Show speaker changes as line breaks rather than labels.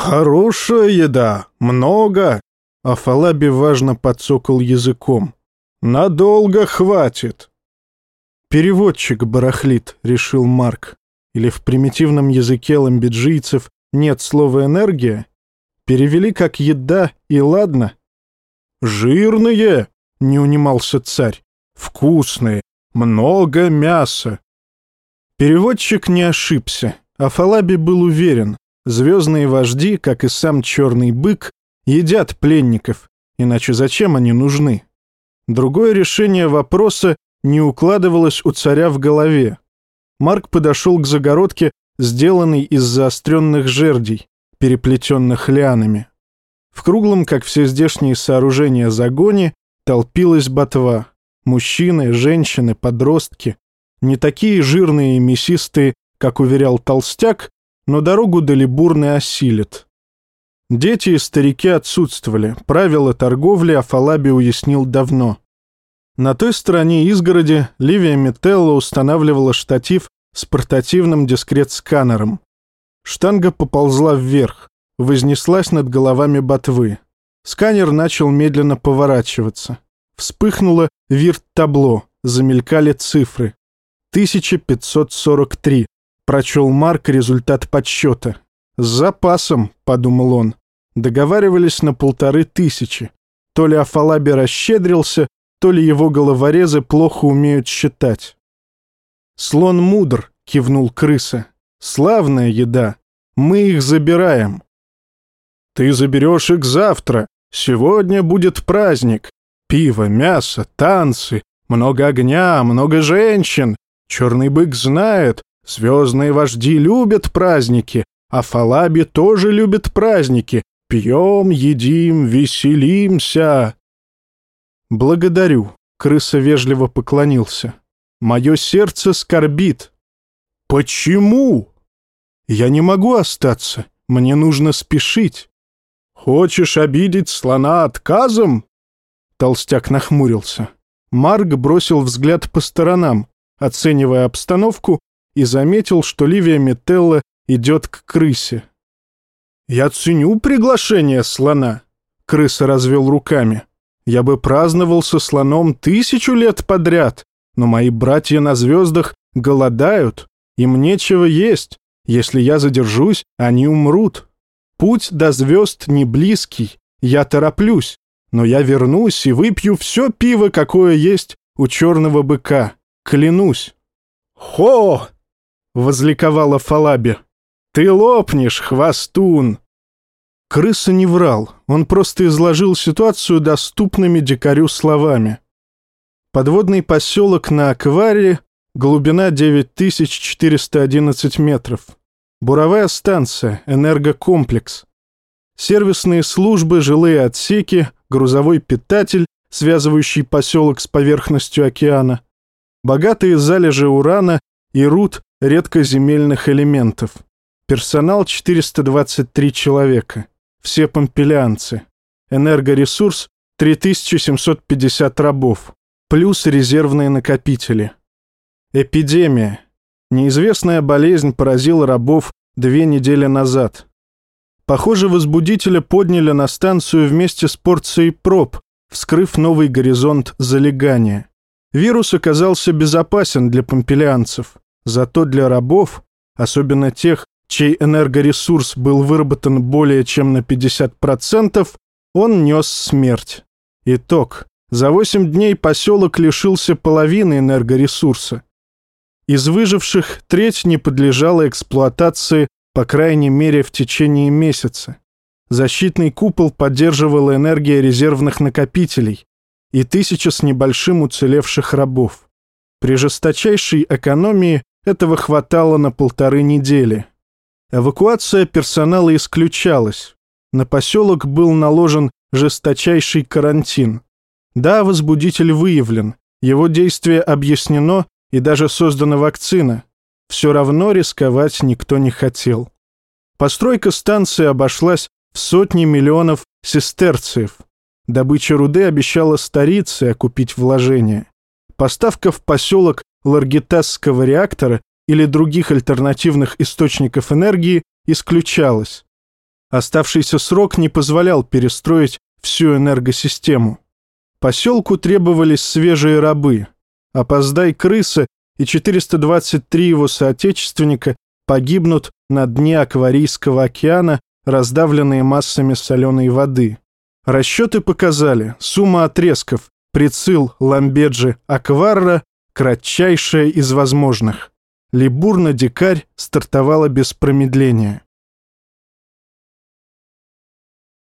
«Хорошая еда, много!» Афалаби важно подсокал языком. «Надолго хватит!» «Переводчик барахлит», — решил Марк. Или в примитивном языке ламбиджийцев нет слова «энергия»? Перевели как «еда» и «ладно». «Жирные!» — не унимался царь. «Вкусные! Много мяса!» Переводчик не ошибся. Афалаби был уверен. Звездные вожди, как и сам черный бык, едят пленников, иначе зачем они нужны? Другое решение вопроса не укладывалось у царя в голове. Марк подошел к загородке, сделанной из заостренных жердей, переплетенных лианами. В круглом, как все здешние сооружения, загоне толпилась ботва. Мужчины, женщины, подростки. Не такие жирные и мясистые, как уверял толстяк, но дорогу до Либурны осилит. Дети и старики отсутствовали, правила торговли Афалаби уяснил давно. На той стороне изгороди Ливия Метелло устанавливала штатив с портативным дискрет-сканером. Штанга поползла вверх, вознеслась над головами ботвы. Сканер начал медленно поворачиваться. Вспыхнуло вирт-табло, замелькали цифры. 1543. Прочел Марк результат подсчета. «С запасом», — подумал он. Договаривались на полторы тысячи. То ли Афалаби расщедрился, то ли его головорезы плохо умеют считать. «Слон мудр», — кивнул крыса. «Славная еда. Мы их забираем». «Ты заберешь их завтра. Сегодня будет праздник. Пиво, мясо, танцы, много огня, много женщин. Черный бык знает, звездные вожди любят праздники, а Фалаби тоже любит праздники. Пьем, едим, веселимся. Благодарю. Крыса вежливо поклонился. Мое сердце скорбит. Почему? Я не могу остаться. Мне нужно спешить. Хочешь обидеть слона отказом? Толстяк нахмурился. Марк бросил взгляд по сторонам, оценивая обстановку, и заметил, что Ливия Метелла идет к крысе. «Я ценю приглашение слона», — крыса развел руками. «Я бы праздновал со слоном тысячу лет подряд, но мои братья на звездах голодают, им нечего есть. Если я задержусь, они умрут. Путь до звезд не близкий, я тороплюсь, но я вернусь и выпью все пиво, какое есть у черного быка. Клянусь». «Хо!» — возликовала Фалаби. «Ты лопнешь, хвостун!» Крыса не врал, он просто изложил ситуацию доступными дикарю словами. Подводный поселок на Акваре, глубина 9411 метров. Буровая станция, энергокомплекс. Сервисные службы, жилые отсеки, грузовой питатель, связывающий поселок с поверхностью океана. Богатые залежи урана и руд редкоземельных элементов. Персонал 423 человека. Все помпелианцы. Энергоресурс 3750 рабов. Плюс резервные накопители. Эпидемия. Неизвестная болезнь поразила рабов две недели назад. Похоже, возбудителя подняли на станцию вместе с порцией проб, вскрыв новый горизонт залегания. Вирус оказался безопасен для помпелианцев, зато для рабов, особенно тех, чей энергоресурс был выработан более чем на 50%, он нес смерть. Итог. За 8 дней поселок лишился половины энергоресурса. Из выживших треть не подлежала эксплуатации, по крайней мере, в течение месяца. Защитный купол поддерживала энергия резервных накопителей, и тысяча с небольшим уцелевших рабов. При жесточайшей экономии этого хватало на полторы недели. Эвакуация персонала исключалась. На поселок был наложен жесточайший карантин. Да, возбудитель выявлен, его действие объяснено и даже создана вакцина. Все равно рисковать никто не хотел. Постройка станции обошлась в сотни миллионов сестерциев – Добыча руды обещала стариться и окупить вложения. Поставка в поселок Ларгитасского реактора или других альтернативных источников энергии исключалась. Оставшийся срок не позволял перестроить всю энергосистему. Поселку требовались свежие рабы. Опоздай крыса, и 423 его соотечественника погибнут на дне Акварийского океана, раздавленные массами соленой воды. Расчеты показали, сумма отрезков, прицел Ламбеджи Акварра кратчайшая из возможных. Либурна-дикарь стартовала без промедления.